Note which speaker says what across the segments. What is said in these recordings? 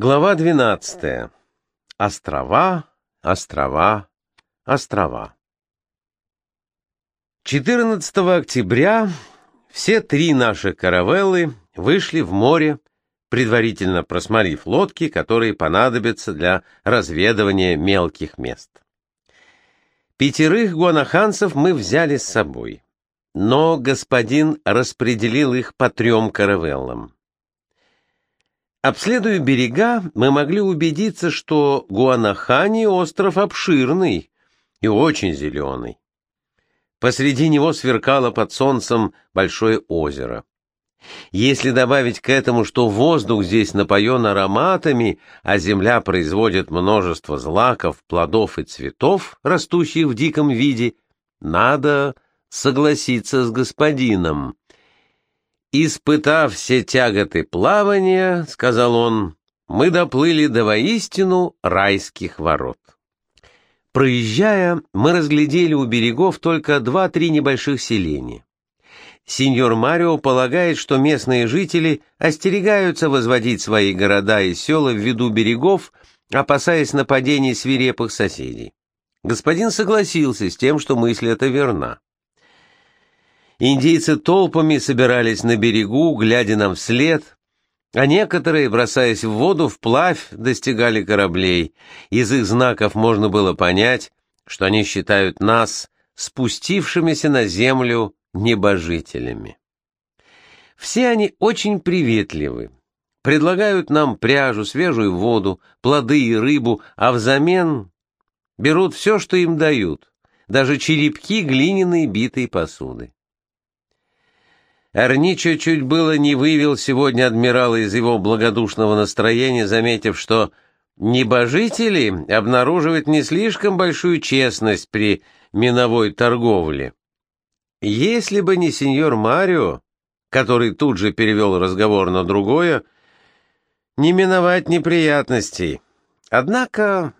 Speaker 1: Глава 12. Острова, острова, острова. 14 октября все три наши каравеллы вышли в море, предварительно просмотрев лодки, которые понадобятся для разведывания мелких мест. Пятерых гуанаханцев мы взяли с собой, но господин распределил их по трем каравеллам. Обследуя берега, мы могли убедиться, что Гуанахани остров обширный и очень зеленый. Посреди него сверкало под солнцем большое озеро. Если добавить к этому, что воздух здесь напоен ароматами, а земля производит множество злаков, плодов и цветов, растущих в диком виде, надо согласиться с господином. «Испытав все тяготы плавания, — сказал он, — мы доплыли до воистину райских ворот. Проезжая, мы разглядели у берегов только два-три небольших селения. Сеньор Марио полагает, что местные жители остерегаются возводить свои города и села в виду берегов, опасаясь нападений свирепых соседей. Господин согласился с тем, что мысль эта верна. Индейцы толпами собирались на берегу, глядя нам вслед, а некоторые, бросаясь в воду, вплавь достигали кораблей. Из их знаков можно было понять, что они считают нас спустившимися на землю небожителями. Все они очень приветливы, предлагают нам пряжу, свежую воду, плоды и рыбу, а взамен берут все, что им дают, даже черепки глиняной битой посуды. Арничо чуть было не вывел сегодня адмирала из его благодушного настроения, заметив, что небожители обнаруживают не слишком большую честность при миновой торговле. Если бы не сеньор Марио, который тут же перевел разговор на другое, не миновать неприятностей. Однако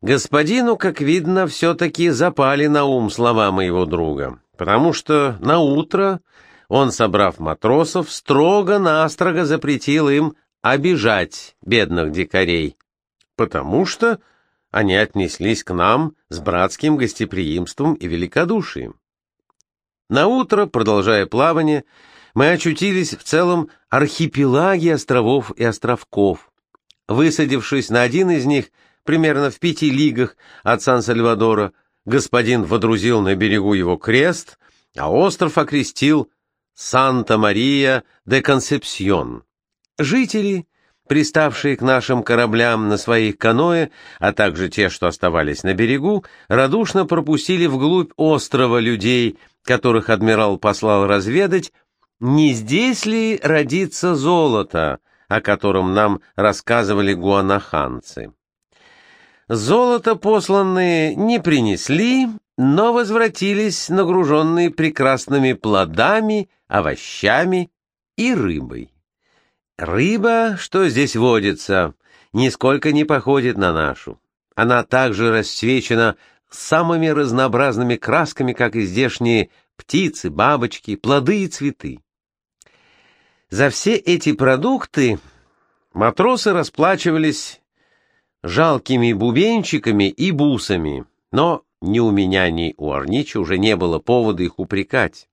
Speaker 1: господину, как видно, все-таки запали на ум слова моего друга, потому что на утро он, собрав матросов, строго-настрого запретил им обижать бедных дикарей, потому что они отнеслись к нам с братским гостеприимством и великодушием. На утро, продолжая плавание, мы очутились в целом архипелаге островов и островков. Высадившись на один из них, примерно в пяти лигах от Сан-Сальвадора, господин водрузил на берегу его крест, а остров окрестил Санта-Мария де Консепсьон. Жители, приставшие к нашим кораблям на своих каноэ, а также те, что оставались на берегу, радушно пропустили вглубь острова людей, которых адмирал послал разведать, не здесь ли родится золото, о котором нам рассказывали гуанаханцы. Золото посланные не принесли, но возвратились нагруженные прекрасными плодами, овощами и рыбой. Рыба, что здесь водится, нисколько не походит на нашу. Она также расцвечена самыми разнообразными красками, как и здешние птицы, бабочки, плоды и цветы. За все эти продукты матросы расплачивались жалкими бубенчиками и бусами, но ни у меня, ни у Арнича уже не было повода их упрекать.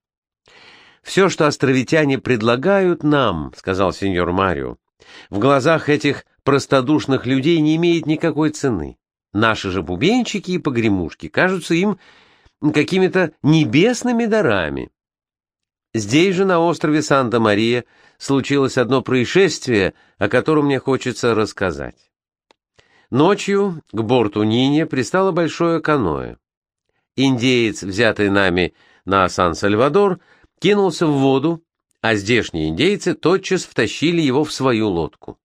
Speaker 1: «Все, что островитяне предлагают нам, — сказал сеньор Марио, — в глазах этих простодушных людей не имеет никакой цены. Наши же бубенчики и погремушки кажутся им какими-то небесными дарами. Здесь же, на острове Санта-Мария, случилось одно происшествие, о котором мне хочется рассказать. Ночью к борту Нине пристало большое каноэ. Индеец, взятый нами на Сан-Сальвадор, кинулся в воду, а здешние индейцы тотчас втащили его в свою лодку.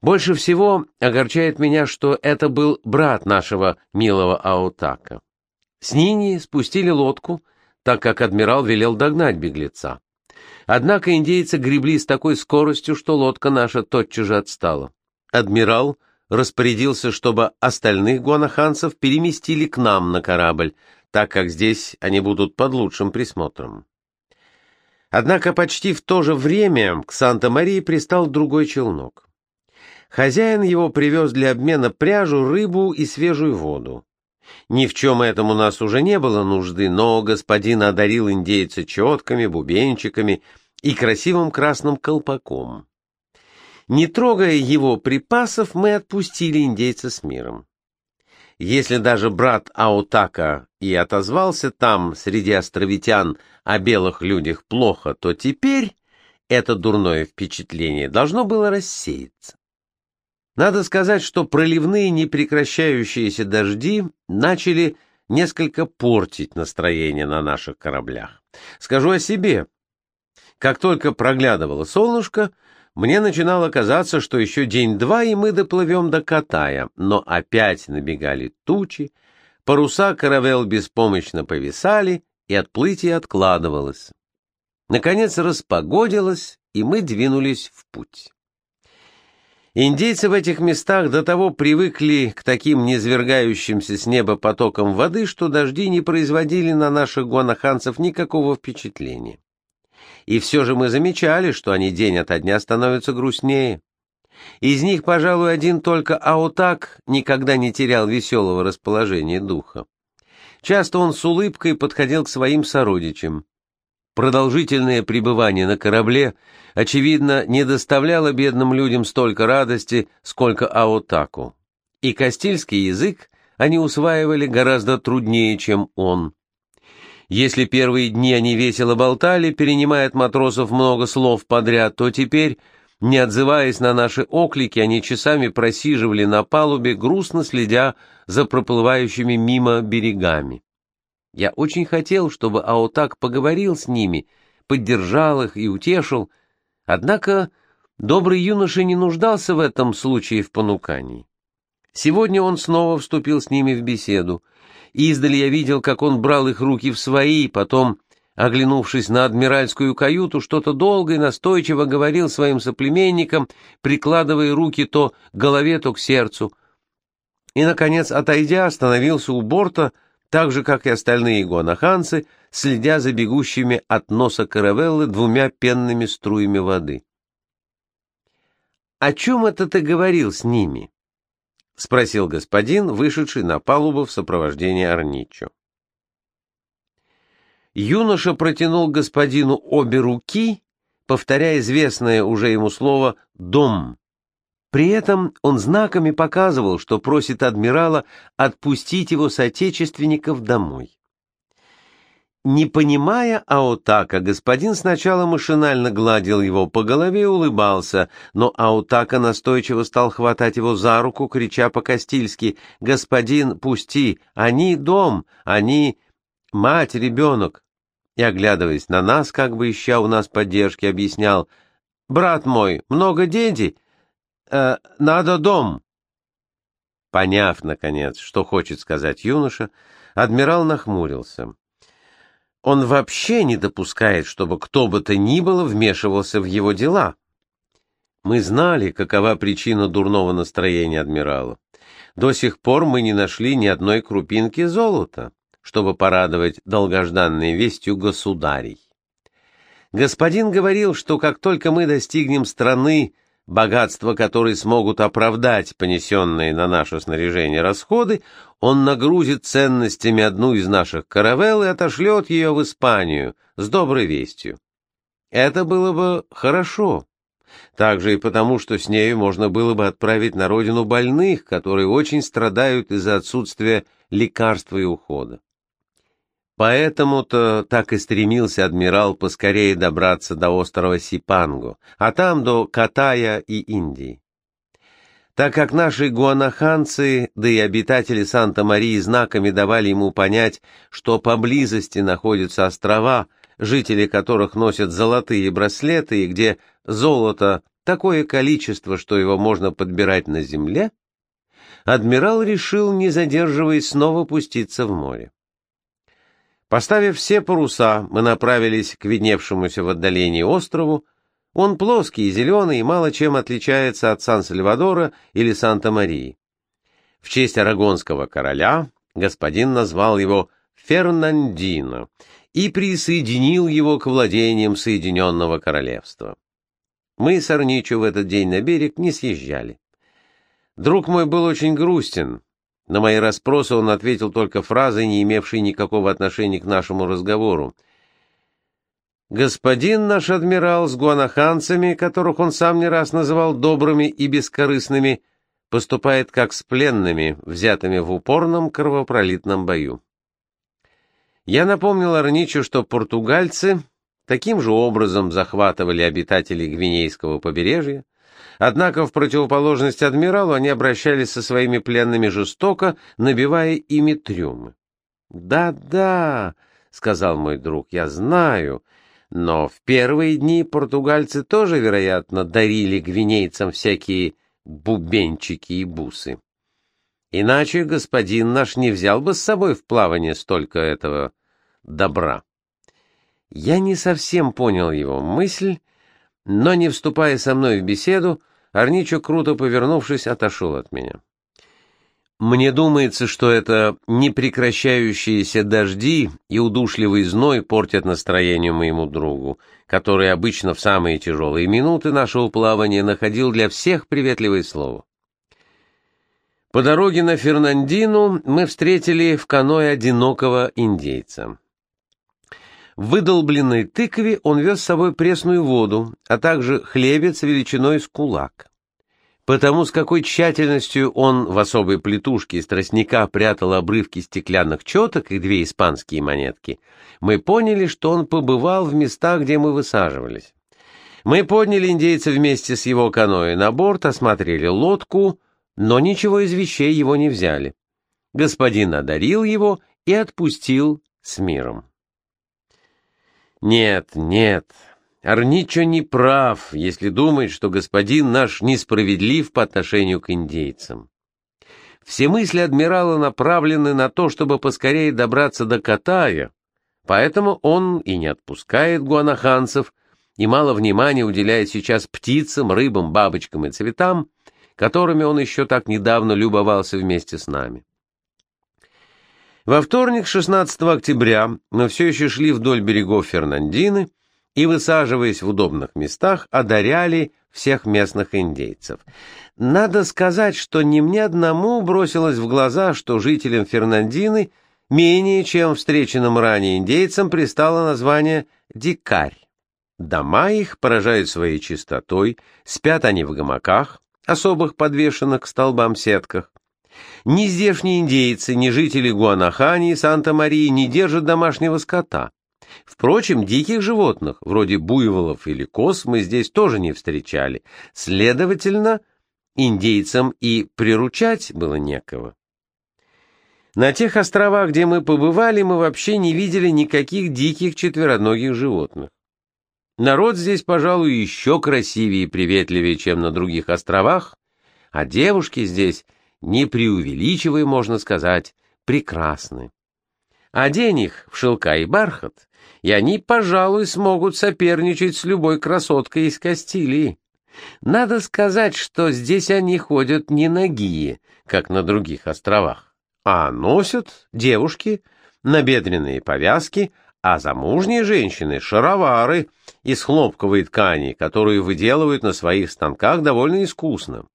Speaker 1: Больше всего огорчает меня, что это был брат нашего милого Аутака. С Нини спустили лодку, так как адмирал велел догнать беглеца. Однако индейцы гребли с такой скоростью, что лодка наша тотчас же отстала. Адмирал распорядился, чтобы остальных гуанаханцев переместили к нам на корабль, так как здесь они будут под лучшим присмотром. Однако почти в то же время к Санта-Марии пристал другой челнок. Хозяин его привез для обмена пряжу, рыбу и свежую воду. Ни в чем этом у нас уже не было нужды, но господин одарил индейца четками, бубенчиками и красивым красным колпаком. Не трогая его припасов, мы отпустили индейца с миром. Если даже брат Аутака и отозвался там, среди островитян, о белых людях плохо, то теперь это дурное впечатление должно было рассеяться. Надо сказать, что проливные непрекращающиеся дожди начали несколько портить настроение на наших кораблях. Скажу о себе. Как только проглядывало солнышко, мне начинало казаться, что еще день-два, и мы доплывем до Катая, но опять набегали тучи, паруса каравел беспомощно повисали, и отплытие откладывалось. Наконец распогодилось, и мы двинулись в путь. Индейцы в этих местах до того привыкли к таким низвергающимся с неба потокам воды, что дожди не производили на наших гуанаханцев никакого впечатления. И все же мы замечали, что они день ото дня становятся грустнее. Из них, пожалуй, один только Аутак никогда не терял веселого расположения духа. Часто он с улыбкой подходил к своим сородичам. Продолжительное пребывание на корабле, очевидно, не доставляло бедным людям столько радости, сколько Аотаку. И кастильский язык они усваивали гораздо труднее, чем он. Если первые дни они весело болтали, перенимая от матросов много слов подряд, то теперь, не отзываясь на наши оклики, они часами просиживали на палубе, грустно следя за проплывающими мимо берегами. Я очень хотел, чтобы Аотак поговорил с ними, поддержал их и утешил, однако добрый юноша не нуждался в этом случае в понукании. Сегодня он снова вступил с ними в беседу. Издали я видел, как он брал их руки в свои, потом, оглянувшись на адмиральскую каюту, что-то долго и настойчиво говорил своим соплеменникам, прикладывая руки то к голове, то к сердцу. И, наконец, отойдя, остановился у борта, так же, как и остальные гуанаханцы, следя за бегущими от носа каравеллы двумя пенными струями воды. «О чем это ты говорил с ними?» — спросил господин, вышедший на палубу в сопровождении Арничо. Юноша протянул господину обе руки, повторяя известное уже ему слово «дом», при этом он знаками показывал, что просит адмирала отпустить его соотечественников домой. Не понимая Аутака, господин сначала машинально гладил его по голове и улыбался, но Аутака настойчиво стал хватать его за руку, крича по-кастильски «Господин, пусти! Они дом! Они мать, ребенок!» И, оглядываясь на нас, как бы ища у нас поддержки, объяснял «Брат мой, много деди, э, надо дом». Поняв, наконец, что хочет сказать юноша, адмирал нахмурился. Он вообще не допускает, чтобы кто бы то ни было вмешивался в его дела. Мы знали, какова причина дурного настроения адмирала. До сих пор мы не нашли ни одной крупинки золота, чтобы порадовать долгожданной вестью государей. Господин говорил, что как только мы достигнем страны, богатства которой смогут оправдать понесенные на наше снаряжение расходы, он нагрузит ценностями одну из наших каравелл и отошлет ее в Испанию с доброй вестью. Это было бы хорошо. Также и потому, что с нею можно было бы отправить на родину больных, которые очень страдают из-за отсутствия лекарства и ухода. Поэтому-то так и стремился адмирал поскорее добраться до острова Сипанго, а там до Катая и Индии. Так как наши гуанаханцы, да и обитатели Санта-Марии знаками давали ему понять, что поблизости находятся острова, жители которых носят золотые браслеты и где золото такое количество, что его можно подбирать на земле, адмирал решил, не задерживаясь, снова пуститься в море. Поставив все паруса, мы направились к видневшемуся в отдалении острову. Он плоский, зеленый и мало чем отличается от Сан-Сальвадора или Санта-Марии. В честь арагонского короля господин назвал его Фернандино и присоединил его к владениям Соединенного Королевства. Мы с Арничо в этот день на берег не съезжали. Друг мой был очень грустен. На мои расспросы он ответил только фразой, не имевшей никакого отношения к нашему разговору. Господин наш адмирал с гуанаханцами, которых он сам не раз называл добрыми и бескорыстными, поступает как с пленными, взятыми в упорном кровопролитном бою. Я напомнил Арничу, что португальцы таким же образом захватывали обитателей Гвинейского побережья, однако в противоположность адмиралу они обращались со своими пленными жестоко, набивая ими трюмы. «Да-да», — сказал мой друг, — «я знаю». Но в первые дни португальцы тоже, вероятно, дарили гвинейцам всякие бубенчики и бусы. Иначе господин наш не взял бы с собой в плавание столько этого добра. Я не совсем понял его мысль, но, не вступая со мной в беседу, Арничо, круто повернувшись, отошел от меня. Мне думается, что это непрекращающиеся дожди и удушливый зной портят настроение моему другу, который обычно в самые тяжелые минуты нашего плавания находил для всех приветливое слово. По дороге на Фернандину мы встретили в каное одинокого индейца. В выдолбленной тыкве он вез с собой пресную воду, а также хлебец величиной с кулак. Потому с какой тщательностью он в особой плетушке из тростника прятал обрывки стеклянных четок и две испанские монетки, мы поняли, что он побывал в местах, где мы высаживались. Мы подняли индейца вместе с его каноэ на борт, осмотрели лодку, но ничего из вещей его не взяли. Господин одарил его и отпустил с миром. Нет, нет, Арничо не прав, если думает, что господин наш несправедлив по отношению к индейцам. Все мысли адмирала направлены на то, чтобы поскорее добраться до Катая, поэтому он и не отпускает гуанаханцев, и мало внимания уделяет сейчас птицам, рыбам, бабочкам и цветам, которыми он еще так недавно любовался вместе с нами. Во вторник, 16 октября, мы все еще шли вдоль берегов Фернандины, и, высаживаясь в удобных местах, одаряли всех местных индейцев. Надо сказать, что не мне одному бросилось в глаза, что жителям Фернандины менее чем встреченным ранее индейцам пристало название «дикарь». Дома их поражают своей чистотой, спят они в гамаках, особых подвешенных к столбам сетках. Ни здешние индейцы, ни жители Гуанахани и Санта-Марии не держат домашнего скота. Впрочем, диких животных, вроде буйволов или коз, мы здесь тоже не встречали. Следовательно, индейцам и приручать было некого. На тех островах, где мы побывали, мы вообще не видели никаких диких четвероногих животных. Народ здесь, пожалуй, еще красивее и приветливее, чем на других островах, а девушки здесь, не преувеличивая, можно сказать, прекрасны. Одень их в шелка и бархат, и они, пожалуй, смогут соперничать с любой красоткой из Кастилии. Надо сказать, что здесь они ходят не нагие, как на других островах, а носят девушки набедренные повязки, а замужние женщины — шаровары из хлопковой ткани, которую выделывают на своих станках довольно искусно.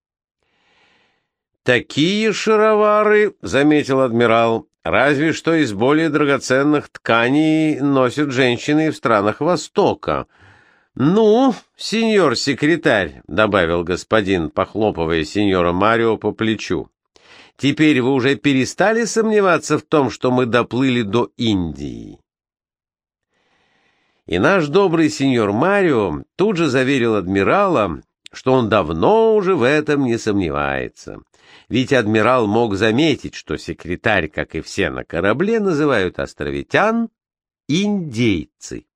Speaker 1: «Такие шаровары, — заметил адмирал, Разве что из более драгоценных тканей носят женщины в странах Востока. «Ну, сеньор-секретарь», — добавил господин, похлопывая сеньора Марио по плечу, — «теперь вы уже перестали сомневаться в том, что мы доплыли до Индии?» И наш добрый сеньор Марио тут же заверил адмирала, что он давно уже в этом не сомневается. Ведь адмирал мог заметить, что секретарь, как и все на корабле, называют островитян индейцы.